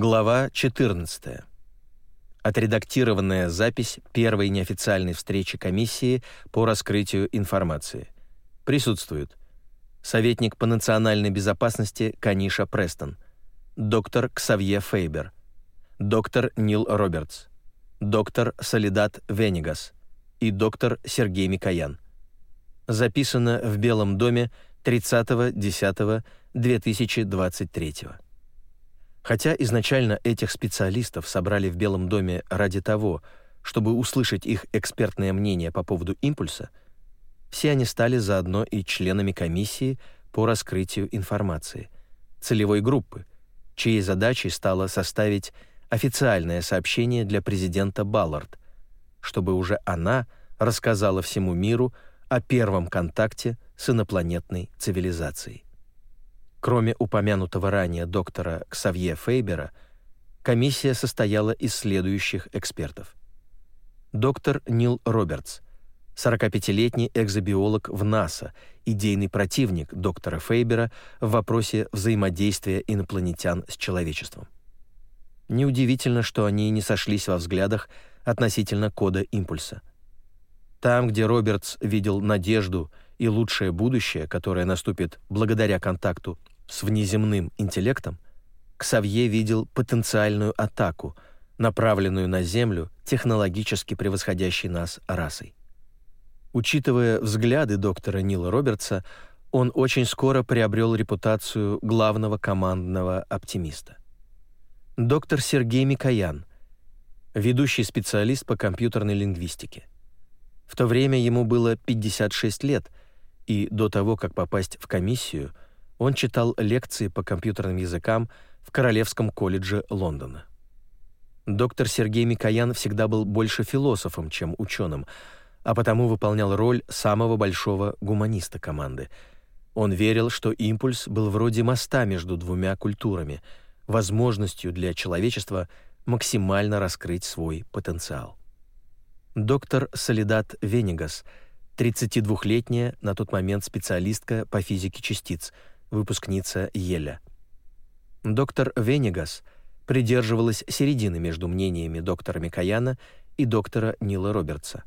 Глава 14. Отредактированная запись первой неофициальной встречи комиссии по раскрытию информации. Присутствуют советник по национальной безопасности Каниша Престон, доктор Ксавье Фейбер, доктор Нил Робертс, доктор Солидат Венегас и доктор Сергей Микоян. Записано в Белом доме 30.10.2023. Хотя изначально этих специалистов собрали в Белом доме ради того, чтобы услышать их экспертное мнение по поводу импульса, все они стали заодно и членами комиссии по раскрытию информации, целевой группы, чьей задачей стало составить официальное сообщение для президента Баллард, чтобы уже она рассказала всему миру о первом контакте с инопланетной цивилизацией. Кроме упомянутого ранее доктора Ксавье Фейбера, комиссия состояла из следующих экспертов. Доктор Нил Робертс, 45-летний экзобиолог в НАСА, идейный противник доктора Фейбера в вопросе взаимодействия инопланетян с человечеством. Неудивительно, что они не сошлись во взглядах относительно кода импульса. Там, где Робертс видел надежду и лучшее будущее, которое наступит благодаря контакту с внеземным интеллектом, Ксавье видел потенциальную атаку, направленную на Землю технологически превосходящей нас расой. Учитывая взгляды доктора Нила Робертса, он очень скоро приобрел репутацию главного командного оптимиста. Доктор Сергей Микоян, ведущий специалист по компьютерной лингвистике. В то время ему было 56 лет, и до того, как попасть в комиссию – он читал лекции по компьютерным языкам в Королевском колледже Лондона. Доктор Сергей Микоян всегда был больше философом, чем ученым, а потому выполнял роль самого большого гуманиста команды. Он верил, что импульс был вроде моста между двумя культурами, возможностью для человечества максимально раскрыть свой потенциал. Доктор Солидат Венегас, 32-летняя на тот момент специалистка по физике частиц – выпускница Еля. Доктор Венегас придерживалась середины между мнениями доктора Микояна и доктора Нила Робертса.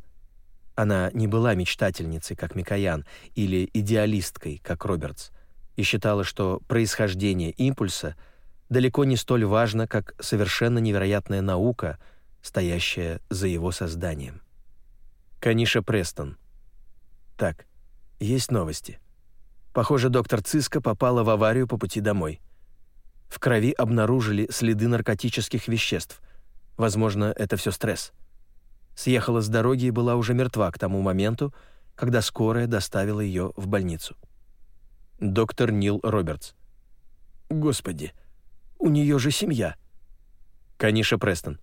Она не была мечтательницей, как Микоян, или идеалисткой, как Робертс, и считала, что происхождение импульса далеко не столь важно, как совершенно невероятная наука, стоящая за его созданием. Каниша Престон. Так, есть новости. Похоже, доктор Циска попала в аварию по пути домой. В крови обнаружили следы наркотических веществ. Возможно, это все стресс. Съехала с дороги и была уже мертва к тому моменту, когда скорая доставила ее в больницу. Доктор Нил Робертс. Господи, у нее же семья. Каниша Престон.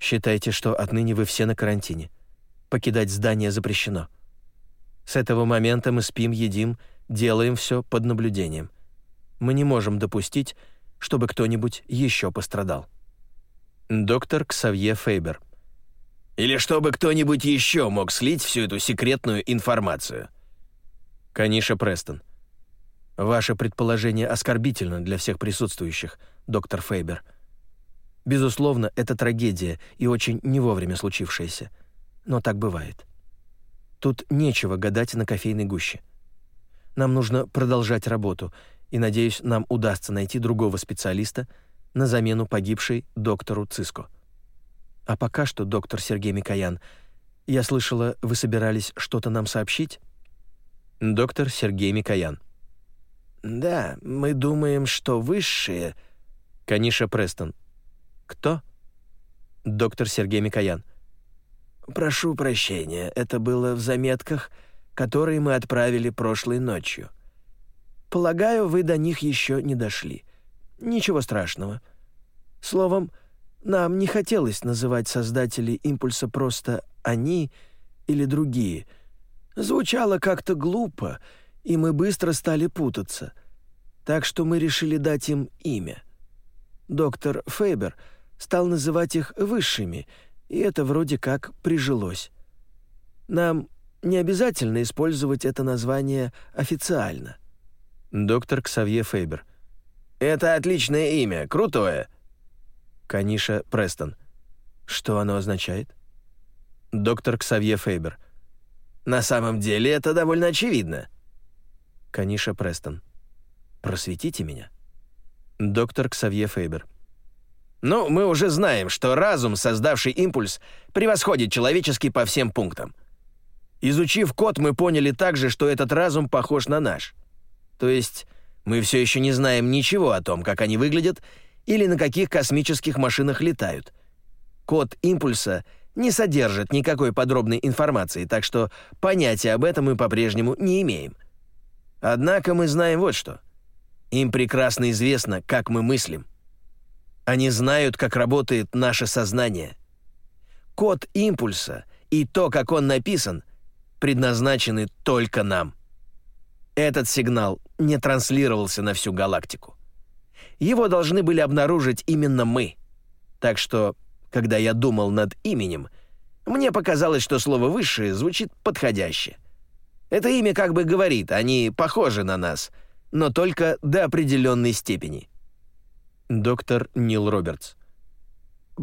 Считайте, что отныне вы все на карантине. Покидать здание запрещено. С этого момента мы спим, едим делаем все под наблюдением. Мы не можем допустить, чтобы кто-нибудь еще пострадал. Доктор Ксавье Фейбер. Или чтобы кто-нибудь еще мог слить всю эту секретную информацию. Каниша Престон. Ваше предположение оскорбительно для всех присутствующих, доктор Фейбер. Безусловно, это трагедия и очень не вовремя случившаяся. Но так бывает. Тут нечего гадать на кофейной гуще. Нам нужно продолжать работу, и, надеюсь, нам удастся найти другого специалиста на замену погибшей доктору Циско. А пока что, доктор Сергей Микоян, я слышала, вы собирались что-то нам сообщить? Доктор Сергей Микоян. Да, мы думаем, что высшие... Каниша Престон. Кто? Доктор Сергей Микоян. Прошу прощения, это было в заметках которые мы отправили прошлой ночью. Полагаю, вы до них еще не дошли. Ничего страшного. Словом, нам не хотелось называть создателей импульса просто «они» или «другие». Звучало как-то глупо, и мы быстро стали путаться. Так что мы решили дать им имя. Доктор Фейбер стал называть их высшими, и это вроде как прижилось. Нам не обязательно использовать это название официально. Доктор Ксавье Фейбер. Это отличное имя, крутое. Каниша Престон. Что оно означает? Доктор Ксавье Фейбер. На самом деле это довольно очевидно. Каниша Престон. Просветите меня. Доктор Ксавье Фейбер. Ну, мы уже знаем, что разум, создавший импульс, превосходит человеческий по всем пунктам. Изучив код, мы поняли также, что этот разум похож на наш. То есть мы все еще не знаем ничего о том, как они выглядят или на каких космических машинах летают. Код импульса не содержит никакой подробной информации, так что понятия об этом мы по-прежнему не имеем. Однако мы знаем вот что. Им прекрасно известно, как мы мыслим. Они знают, как работает наше сознание. Код импульса и то, как он написан, предназначены только нам. Этот сигнал не транслировался на всю галактику. Его должны были обнаружить именно мы. Так что, когда я думал над именем, мне показалось, что слово «высшее» звучит подходяще. Это имя как бы говорит, они похожи на нас, но только до определенной степени. Доктор Нил Робертс.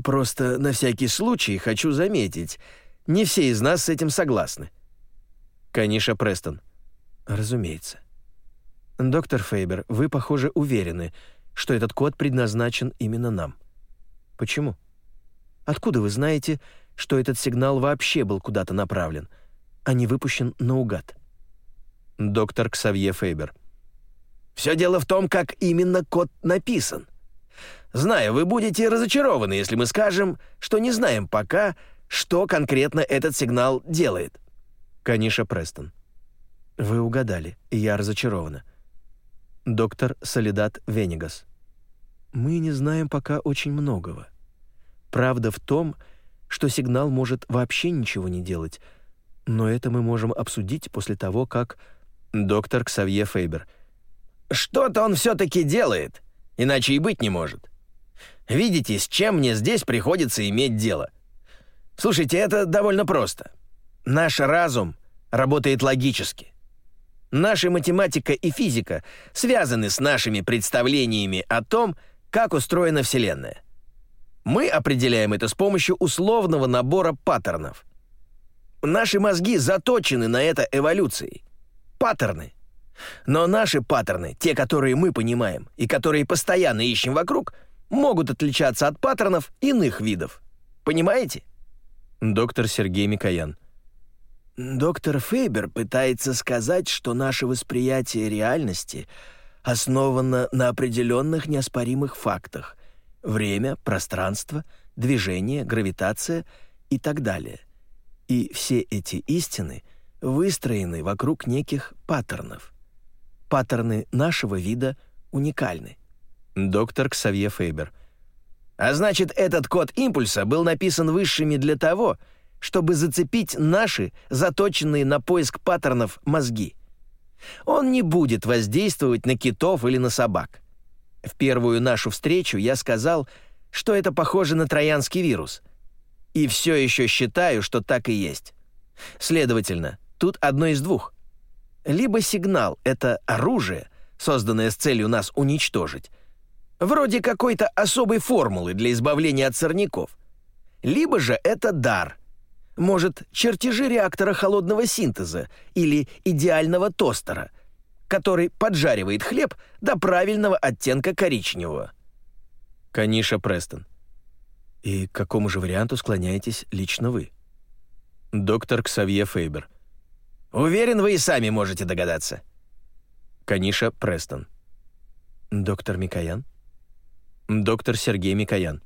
Просто на всякий случай хочу заметить, не все из нас с этим согласны. Каниша Престон. Разумеется. Доктор Фейбер, вы, похоже, уверены, что этот код предназначен именно нам. Почему? Откуда вы знаете, что этот сигнал вообще был куда-то направлен, а не выпущен наугад? Доктор Ксавье Фейбер. Все дело в том, как именно код написан. Знаю, вы будете разочарованы, если мы скажем, что не знаем пока, что конкретно этот сигнал делает. Каниша Престон. Вы угадали, я разочарована. Доктор Солидат Венегас. Мы не знаем пока очень многого. Правда в том, что сигнал может вообще ничего не делать, но это мы можем обсудить после того, как доктор Ксавье Фейбер. Что-то он все таки делает, иначе и быть не может. Видите, с чем мне здесь приходится иметь дело? Слушайте, это довольно просто. Наш разум работает логически. Наша математика и физика связаны с нашими представлениями о том, как устроена Вселенная. Мы определяем это с помощью условного набора паттернов. Наши мозги заточены на это эволюцией. Паттерны. Но наши паттерны, те, которые мы понимаем и которые постоянно ищем вокруг, могут отличаться от паттернов иных видов. Понимаете? Доктор Сергей Микоян. Доктор Фейбер пытается сказать, что наше восприятие реальности основано на определенных неоспоримых фактах — время, пространство, движение, гравитация и так далее. И все эти истины выстроены вокруг неких паттернов. Паттерны нашего вида уникальны. Доктор Ксавье Фейбер. А значит, этот код импульса был написан высшими для того, чтобы чтобы зацепить наши, заточенные на поиск паттернов, мозги. Он не будет воздействовать на китов или на собак. В первую нашу встречу я сказал, что это похоже на троянский вирус. И все еще считаю, что так и есть. Следовательно, тут одно из двух. Либо сигнал — это оружие, созданное с целью нас уничтожить, вроде какой-то особой формулы для избавления от сорняков, либо же это дар, может, чертежи реактора холодного синтеза или идеального тостера, который поджаривает хлеб до правильного оттенка коричневого. Каниша Престон. И к какому же варианту склоняетесь лично вы? Доктор Ксавье Фейбер. Уверен, вы и сами можете догадаться. Каниша Престон. Доктор Микоян. Доктор Сергей Микоян.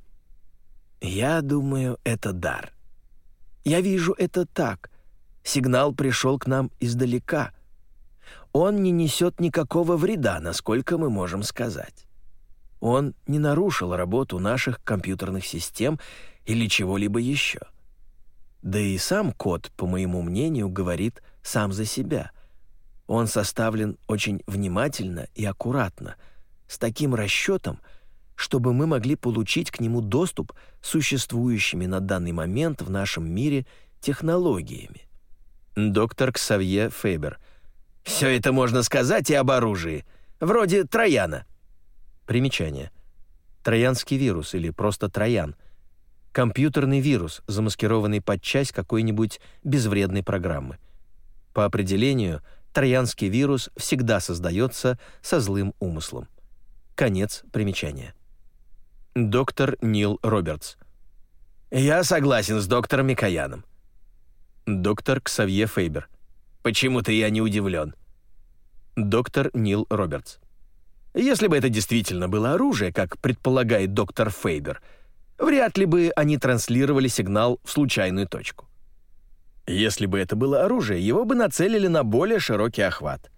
Я думаю, это дар. Я вижу это так. Сигнал пришел к нам издалека. Он не несет никакого вреда, насколько мы можем сказать. Он не нарушил работу наших компьютерных систем или чего-либо еще. Да и сам код, по моему мнению, говорит сам за себя. Он составлен очень внимательно и аккуратно, с таким расчетом, чтобы мы могли получить к нему доступ существующими на данный момент в нашем мире технологиями. Доктор Ксавье Фейбер. Все это можно сказать и об оружии, вроде Трояна. Примечание. Троянский вирус или просто Троян. Компьютерный вирус, замаскированный под часть какой-нибудь безвредной программы. По определению, троянский вирус всегда создается со злым умыслом. Конец примечания. Доктор Нил Робертс. Я согласен с доктором Микояном. Доктор Ксавье Фейбер. Почему-то я не удивлен. Доктор Нил Робертс. Если бы это действительно было оружие, как предполагает доктор Фейбер, вряд ли бы они транслировали сигнал в случайную точку. Если бы это было оружие, его бы нацелили на более широкий охват.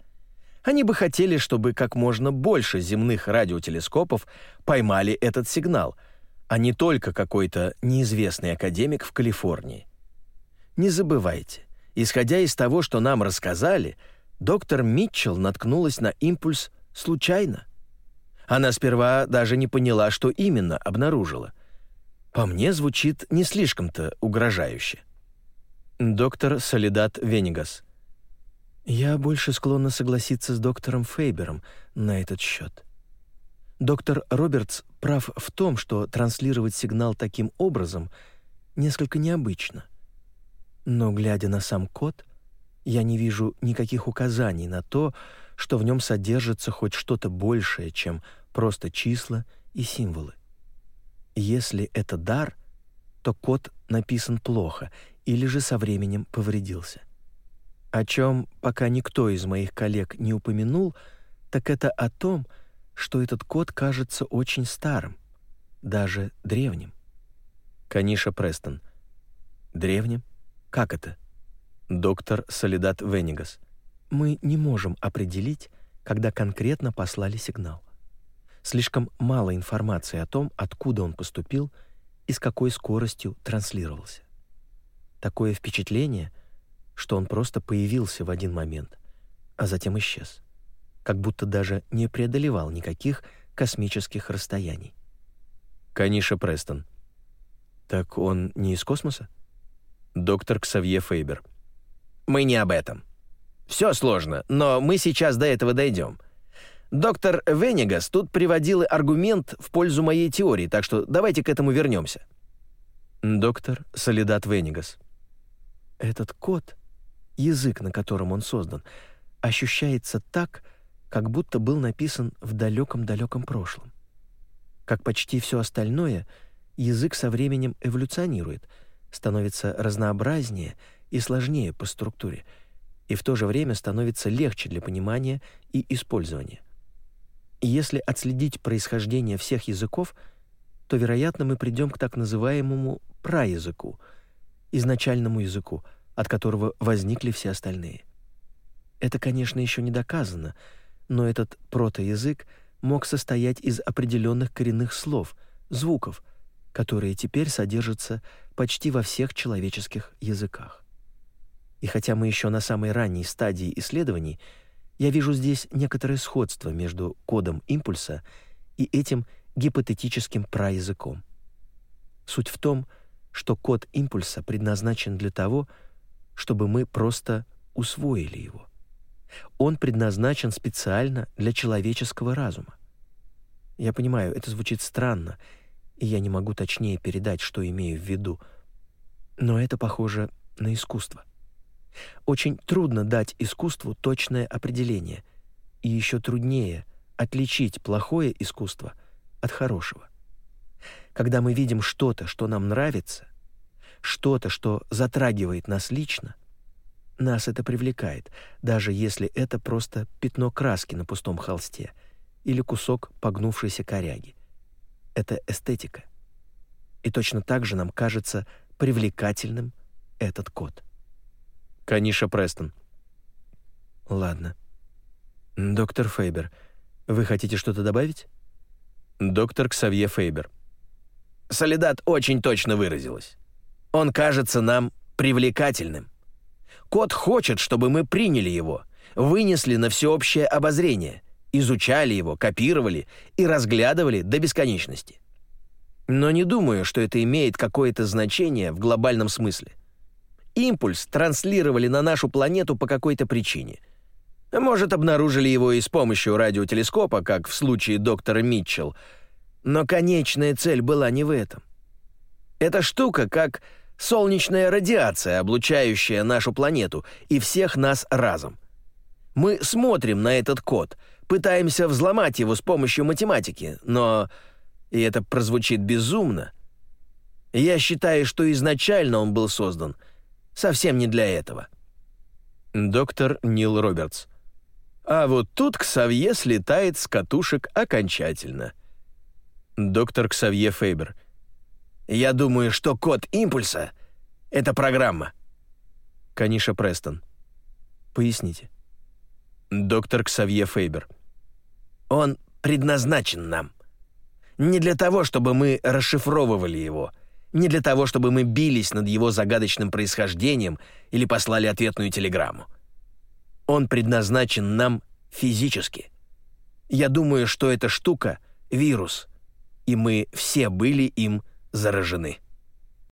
Они бы хотели, чтобы как можно больше земных радиотелескопов поймали этот сигнал, а не только какой-то неизвестный академик в Калифорнии. Не забывайте, исходя из того, что нам рассказали, доктор Митчелл наткнулась на импульс случайно. Она сперва даже не поняла, что именно обнаружила. По мне звучит не слишком-то угрожающе. Доктор Солидат Венигас. Я больше склонна согласиться с доктором Фейбером на этот счет. Доктор Робертс прав в том, что транслировать сигнал таким образом несколько необычно. Но, глядя на сам код, я не вижу никаких указаний на то, что в нем содержится хоть что-то большее, чем просто числа и символы. Если это дар, то код написан плохо или же со временем повредился. О чем пока никто из моих коллег не упомянул, так это о том, что этот код кажется очень старым, даже древним. Каниша Престон. Древним? Как это? Доктор Солидат Венигас. Мы не можем определить, когда конкретно послали сигнал. Слишком мало информации о том, откуда он поступил и с какой скоростью транслировался. Такое впечатление — что он просто появился в один момент, а затем исчез, как будто даже не преодолевал никаких космических расстояний. Каниша Престон. Так он не из космоса? Доктор Ксавье Фейбер. Мы не об этом. Все сложно, но мы сейчас до этого дойдем. Доктор Венегас тут приводил аргумент в пользу моей теории, так что давайте к этому вернемся. Доктор Солидат Венегас. Этот код язык, на котором он создан, ощущается так, как будто был написан в далеком-далеком прошлом. Как почти все остальное, язык со временем эволюционирует, становится разнообразнее и сложнее по структуре, и в то же время становится легче для понимания и использования. Если отследить происхождение всех языков, то, вероятно, мы придем к так называемому праязыку, изначальному языку — от которого возникли все остальные. Это, конечно, еще не доказано, но этот протоязык мог состоять из определенных коренных слов, звуков, которые теперь содержатся почти во всех человеческих языках. И хотя мы еще на самой ранней стадии исследований, я вижу здесь некоторое сходство между кодом импульса и этим гипотетическим праязыком. Суть в том, что код импульса предназначен для того, чтобы чтобы мы просто усвоили его. Он предназначен специально для человеческого разума. Я понимаю, это звучит странно, и я не могу точнее передать, что имею в виду, но это похоже на искусство. Очень трудно дать искусству точное определение, и еще труднее отличить плохое искусство от хорошего. Когда мы видим что-то, что нам нравится, что-то, что затрагивает нас лично, нас это привлекает, даже если это просто пятно краски на пустом холсте или кусок погнувшейся коряги. Это эстетика. И точно так же нам кажется привлекательным этот код. Каниша Престон. Ладно. Доктор Фейбер, вы хотите что-то добавить? Доктор Ксавье Фейбер. Солидат очень точно выразилась. Он кажется нам привлекательным. Кот хочет, чтобы мы приняли его, вынесли на всеобщее обозрение, изучали его, копировали и разглядывали до бесконечности. Но не думаю, что это имеет какое-то значение в глобальном смысле. Импульс транслировали на нашу планету по какой-то причине. Может, обнаружили его и с помощью радиотелескопа, как в случае доктора Митчелл, Но конечная цель была не в этом. Эта штука как солнечная радиация, облучающая нашу планету и всех нас разом. Мы смотрим на этот код, пытаемся взломать его с помощью математики, но, и это прозвучит безумно, я считаю, что изначально он был создан совсем не для этого. Доктор Нил Робертс. А вот тут Ксавье слетает с катушек окончательно. Доктор Ксавье Фейбер. Я думаю, что код импульса — это программа. Каниша Престон. Поясните. Доктор Ксавье Фейбер. Он предназначен нам. Не для того, чтобы мы расшифровывали его, не для того, чтобы мы бились над его загадочным происхождением или послали ответную телеграмму. Он предназначен нам физически. Я думаю, что эта штука — вирус, и мы все были им заражены.